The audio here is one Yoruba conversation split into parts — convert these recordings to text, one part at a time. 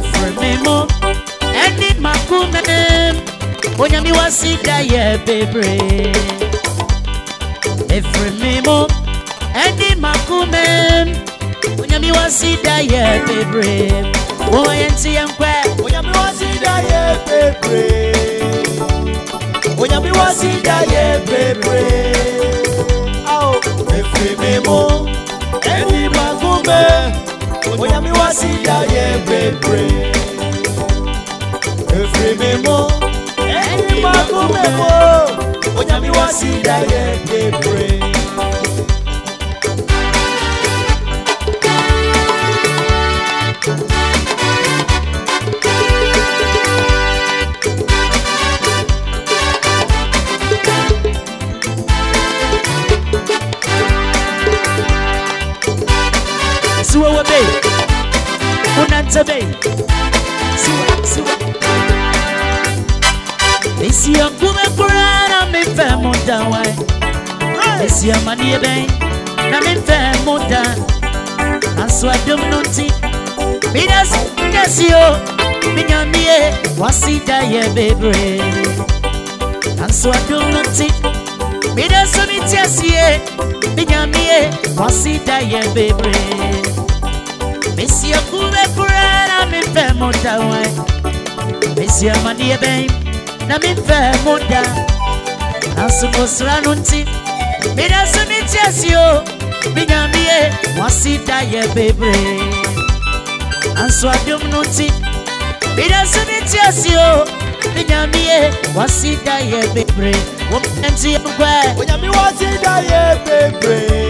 efrememo eni makumenem onyami wasida ye bebre efrememo eni makumem onyami wasida ye bebre woyenti yenkwe onyami wasida ye bebre onyami wasida ye bebre ao efrememo Oya mi da sí ayé bèbè. Èfì mi mọ́, ẹni máa kú mẹ́kọ̀ọ́. Oya mi wá sí ayé bèbè. Sua wa bay Unanta bay Suwa, suwa Isi ya kume kurana mife muda This Isi ya manie bay Na mife muda Aswa dumnuti Midas, desio Minyamie wasida ye bebre Aswa dumnuti Midas, omitiasie Minyamie wasida ye baby. Missy a kube kurera mi fẹ́ mo da wẹ. Missy a ma diẹ bẹ́ẹ̀ na mi fẹ́ mo da. Asukun sira nu ti. Mi da si mi tiẹ̀ si o. Mi nya mi ye wọ́n si da yẹ bebree. Asu adum nu ti. Mi da si mi tiẹ̀ si o. Mi nya mi ye wọ́n si da yẹ bebree. Wọ́n mi ti yẹ gbẹ. Onyami wọ́n si da yẹ bebree.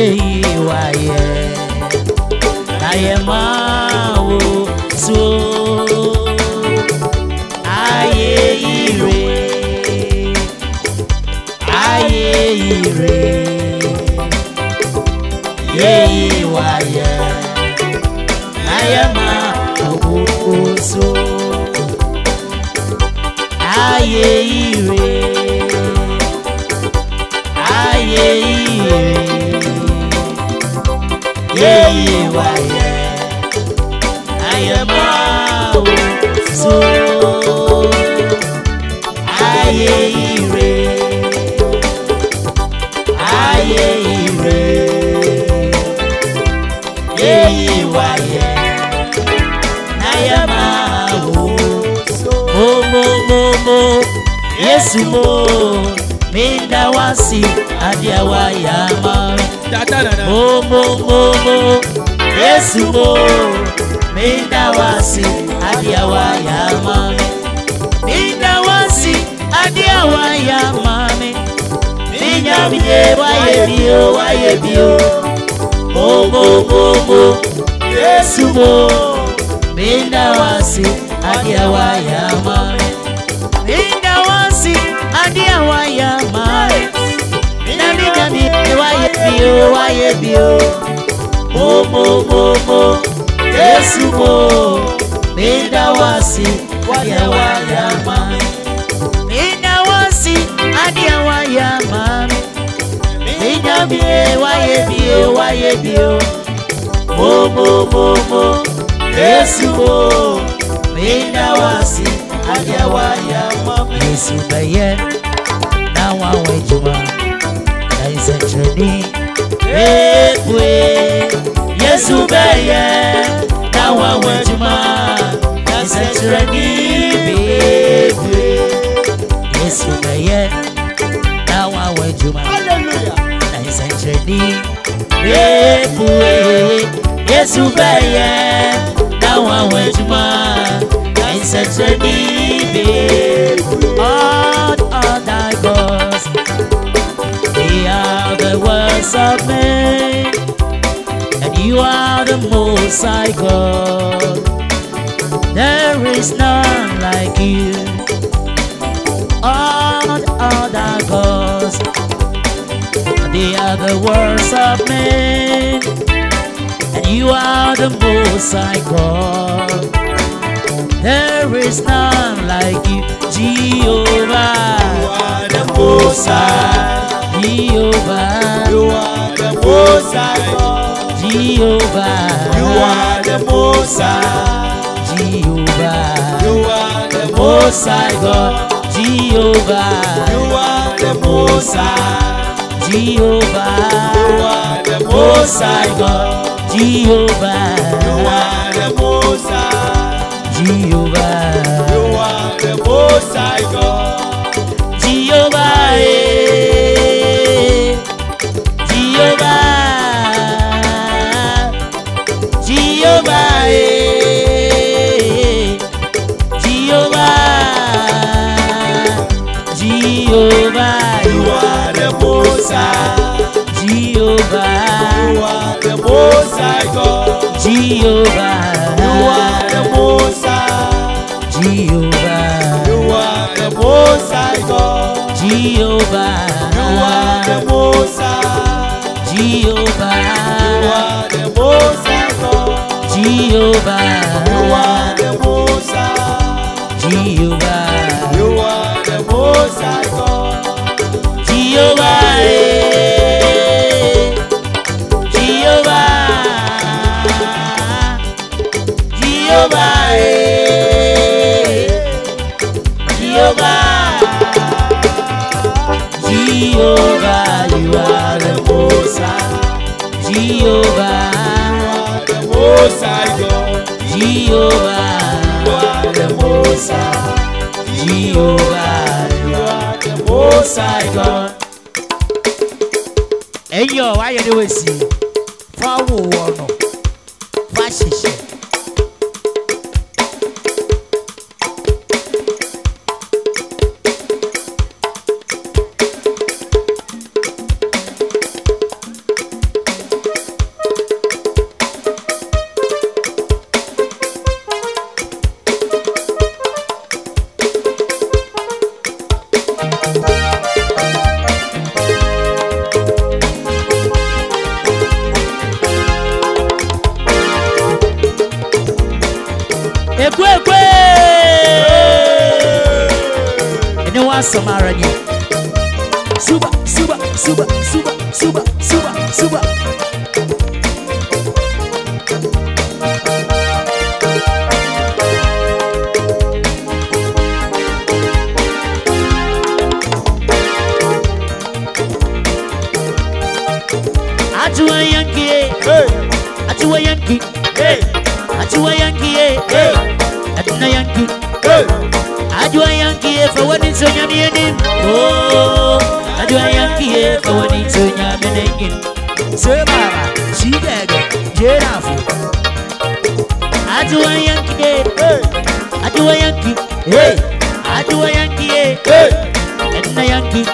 eléyìí wáyé ayé máa wò tó ayé ire ayé ire eléyìí wáyé ayé máa wò tó ayé ire. iwaye na ya ma mo mo mo mo yesu mo mi da wa si adiawa ya mo mo mo mo yesu mo mi da wa si adiawa ya ma mi da wa si adiawa ya ma mi mi nya mi ye wa ye mo mo mo. Yesu mo Minda wasi hadi awaya mare Minda wasi hadi awaya mare Nami nami waye bio waye bio Mo mo mo mo Yesu mo Minda wasi hadi awaya mare Minda wasi hadi awaya mare Minda bio waye bio waye bio mo mo mo mo Yesu mo minawasi aliyawa ya mama Yesu baye na wawe juma na isentreni epwe Yesu baye na wawe juma na isentreni epwe Yesu baye na wawe juma na isentreni epwe Epue, Yesu Baya, Nawa Wejuma, Kaisa Trenibe, all other gods. They are the words of men, and you are the most high God. There is none like you. They are the words of men, and you are the most I God. There is none like you, Jehovah. You are the most high, Jehovah. You are the most high, Jehovah. You are the most high, Jehovah. You are the most high God, Jehovah. You are the most high. Jehovah, you are the most high God. you are the most high. Jehovah, you are the most high God. Jehovah. You are the Most High. Jehovah. You are the Most High God. Jehovah. You are the Most High. Jehovah. You are the Most High God. Jehovah. Jehova. Jehova. Jehova. Ẹyin ọ̀wá yẹn ni wọ́n sì fáwọn ọ̀nà fáṣẹṣẹ. suba, suba, suba, suba, suba, suba, suba. Ajua Yankee, eh. hey. Ajua Yankee, eh. hey. Ajua Yankee, eh. hey. Ajua Yankee, hey. Ajua Yankee, for what is on your name? Oh. najua yangieka wanisonya bedegin sebara sidega jerafu ajua yanki hey. ajua yanki ajua yanki enna yanki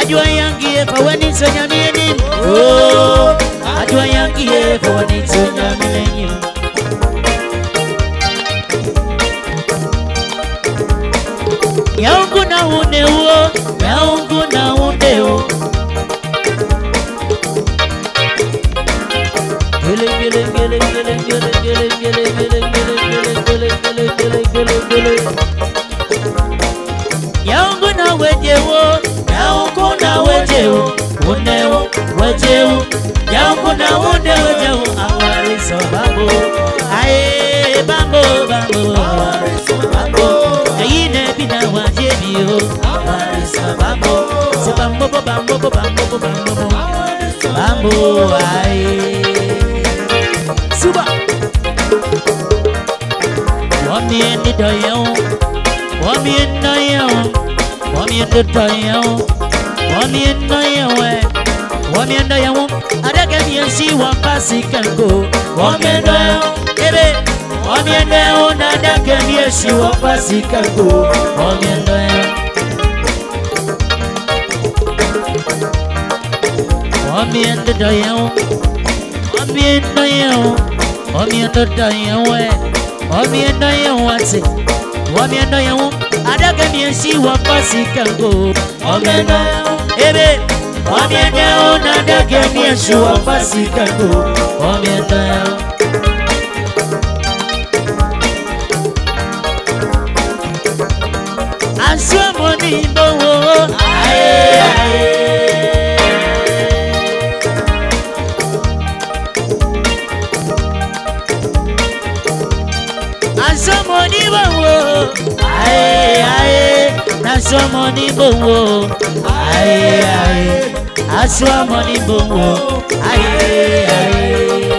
ajua yanki efa wanisonya mienin oh. ajua yanki efa wanisonya milenin yangu unewo yaungu na unewo yaungu na wejewo yaungu na wejewo unewo wejewo yaungu na unewo jewo awari sababu boae Suba Wamien di doyao Wamien doyao Wamien di doyao Wamien doyao eh. Wamien doyao Adake mien si wampasi kango Wamien doyao Ebe Wamien doyao Nadake mien si wampasi kango Wamien doyao ọmọ yẹn tó dọ̀ yẹn o ọmọ yẹn dọ̀ yẹn o ọmọ yẹn tó dọ̀ yẹn o ẹ ọmọ yẹn dọ̀ yẹn o àti ọmọ yẹn o adágẹ́ mi yẹn sí wọ́n fásì kẹ́ńgò ọmọ yẹn dọ̀ yẹn o ebe ọmọ yẹn dọ̀ yẹn o nàdágẹ́ mi yẹn sí wọ́n fásì kẹ́ńgò ọmọ yẹn dọ̀ yẹn o. Aṣọ mo aye aye na so mo aye aye aso mo ni bongo aye aye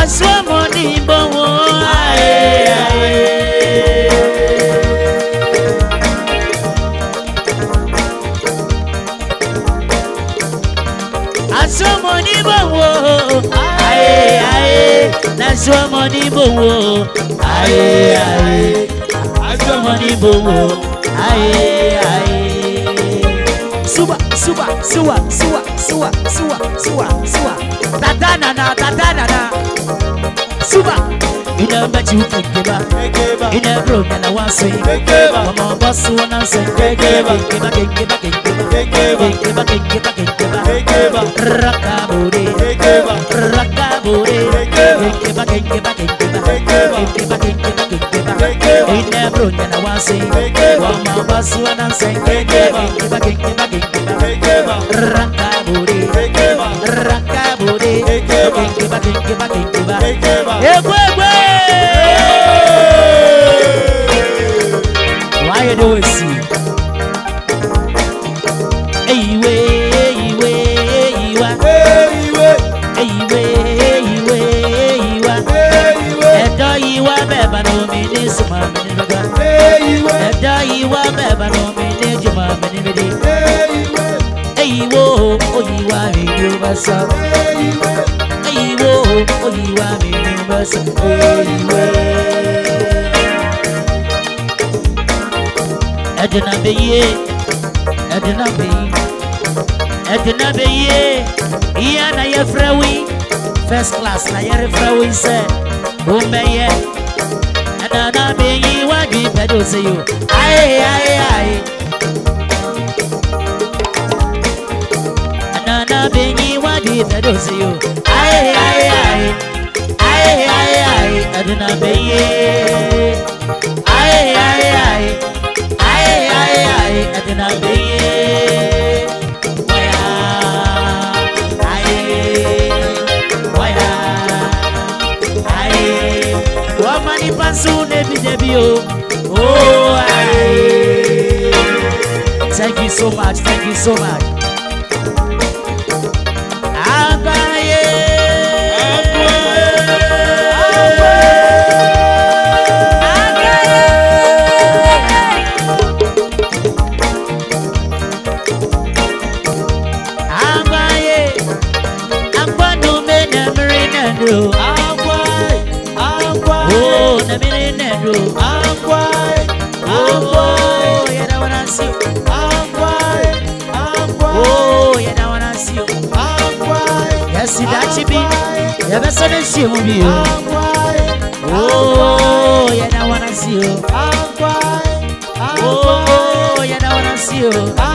aso mo ni bongo aye aye Modibo Aye aye, na show Modibo wo. Aye aye, na show Modibo wo. Aye aye. Suba suba suwa suwa suwa suwa suwa suwa. Dadana na na na na. Suba Ina mbachi ukikeba Ina bro nana waswe Mama boss wana se Kekeba kekeba kekeba kekeba Kekeba kekeba kekeba Kekeba Raka bode Kekeba Raka bode Kekeba kekeba kekeba Kekeba kekeba kekeba Ina bro nana waswe Mama boss wana se Kekeba kekeba kekeba kekeba Raka oyiwa mi ni o bá sọ. Eyiwo oyiwa mi ni o bá sọ. Eyiwe. Ẹ̀dùnà bẹ̀yẹ, ẹ̀dùnà bẹ̀yẹ, ẹ̀dùnà bẹ̀yẹ, ìyá na yẹ fẹ́ wí, first class na yẹ fẹ́ wí sẹ́, ó mẹ́yẹ. Ẹ̀dùnà bẹ̀yẹ wájú ìbẹ̀dọ̀ sí yòó, ayé ayé ayé. ai ai Aê, aê, aê Aê, aê, aê Aduna ai ai aê, aê Aê, aê, aê Aduna Benye ai Aê ai Aê Wamani Thank you so much, thank you so much si dachi bi ya besa na shi mu bi oh ya na wana si o oh ya wana si o